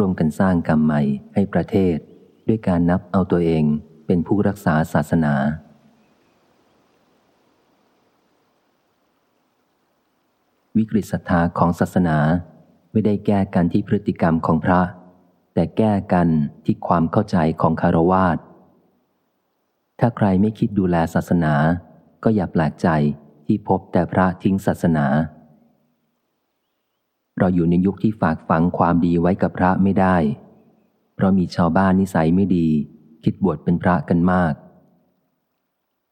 ร่วมกันสร้างกรรมใหม่ให้ประเทศ ด้วยการนับเอาตัวเองเป็นผู้รักษาศาสนา วิกฤตศรัทธาของศาสนาไม่ได้แก้กันที่พฤติกรรมของพระ แต่แก้กันที่ความเข้าใจของคารวาสถ้าใครไม่คิดดูแลศาสนา ก็อย่าแปลกใจที่พบแต่พระทิ้งศาสนา เราอยู่ในยุคที่ฝากฝังความดีไว้กับพระไม่ได้ เพราะมีชาวบ้านนิสัยไม่ดี คิดบวชเป็นพระกันมาก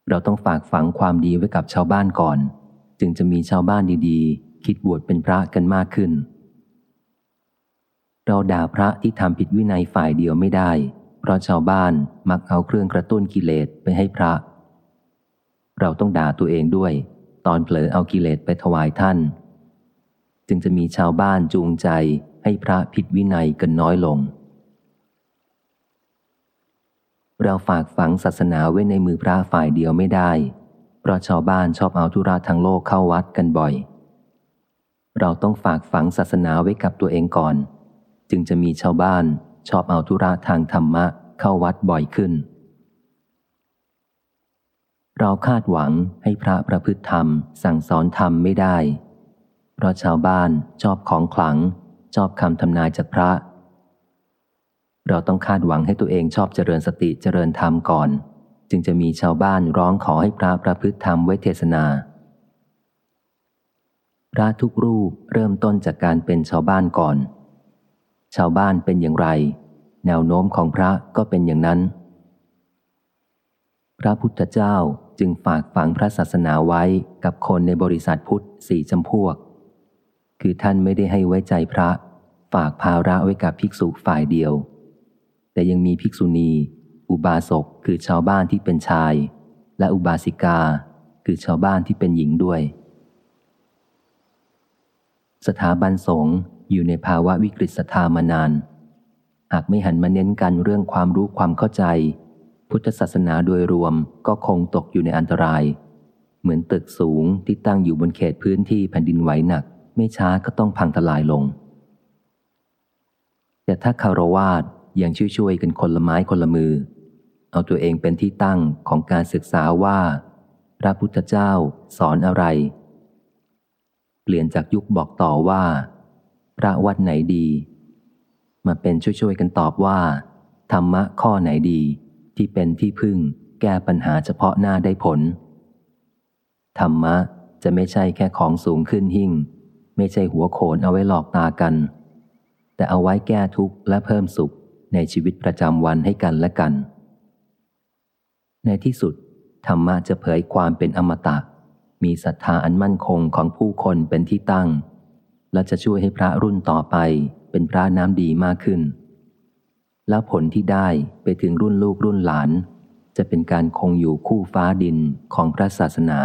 เราต้องฝากฝังความดีไว้กับชาวบ้านก่อน จึงจะมีชาวบ้านดีๆ คิดบวชเป็นพระกันมากขึ้น เราด่าพระที่ทำผิดวินัยฝ่ายเดียวไม่ได้ เพราะชาวบ้านมักเอาเครื่องกระตุ้นกิเลสไปให้พระ เราต้องด่าตัวเองด้วย ตอนเผลอเอากิเลสไปถวายท่าน จึงจะมีชาวบ้านจูงใจให้พระผิดวินัยกันน้อยลง เราฝากฝังศาสนาไว้ในมือพระฝ่ายเดียวไม่ได้ เพราะชาวบ้านชอบเอาธุระทางโลกเข้าวัดกันบ่อย เราต้องฝากฝังศาสนาไว้กับตัวเองก่อน จึงจะมีชาวบ้านชอบเอาธุระทางธรรมะเข้าวัดบ่อยขึ้น เราคาดหวังให้พระประพฤติธรรมสั่งสอนธรรมไม่ได้ เพราะชาวบ้านชอบของขลัง ชอบคำทำนายจากพระ เราต้องคาดหวังให้ตัวเองชอบเจริญสติเจริญธรรมก่อน จึงจะมีชาวบ้านร้องขอให้พระประพฤติธรรมไว้เทศนาพระทุกรูปเริ่มต้นจากการเป็นชาวบ้านก่อน ชาวบ้านเป็นอย่างไร แนวโน้มของพระก็เป็นอย่างนั้น พระพุทธเจ้าจึงฝากฝังพระศาสนาไว้กับคนในบริษัทพุทธสี่จำพวก คือท่านไม่ได้ให้ไว้ใจพระ ฝากภาระไว้กับภิกษุฝ่ายเดียว แต่ยังมีภิกษุณี อุบาสกคือชาวบ้านที่เป็นชาย และอุบาสิกา คือชาวบ้านที่เป็นหญิงด้วย สถาบันสงฆ์อยู่ในภาวะวิกฤตศรัทธามานาน หากไม่หันมาเน้นกันเรื่องความรู้ความเข้าใจ พุทธศาสนาโดยรวมก็คงตกอยู่ในอันตราย เหมือนตึกสูงที่ตั้งอยู่บนเขตพื้นที่แผ่นดินไหวหนัก ไม่ช้าก็ต้องพังทลายลง แต่ถ้าคารวาสยังช่วยๆกันคนละไม้คนละมือ เอาตัวเองเป็นที่ตั้งของการศึกษาว่า พระพุทธเจ้าสอนอะไร เปลี่ยนจากยุคบอกต่อว่า พระวัดไหนดี มาเป็นช่วยๆกันตอบว่า ธรรมะข้อไหนดีที่เป็นที่พึ่งแก้ปัญหาเฉพาะหน้าได้ผล ธรรมะจะไม่ใช่แค่ของสูงขึ้นหิ่ง ไม่ใช่หัวโขนเอาไว้หลอกตากัน แต่เอาไว้แก้ทุกข์และเพิ่มสุขในชีวิตประจำวันให้กันและกัน ในที่สุด ธรรมะจะเผยความเป็นอมตะ มีศรัทธาอันมั่นคงของผู้คนเป็นที่ตั้ง และจะช่วยให้พระรุ่นต่อไปเป็นพระน้ำดีมากขึ้น แล้วผลที่ได้ไปถึงรุ่นลูกรุ่นหลาน จะเป็นการคงอยู่คู่ฟ้าดินของพระศาสนา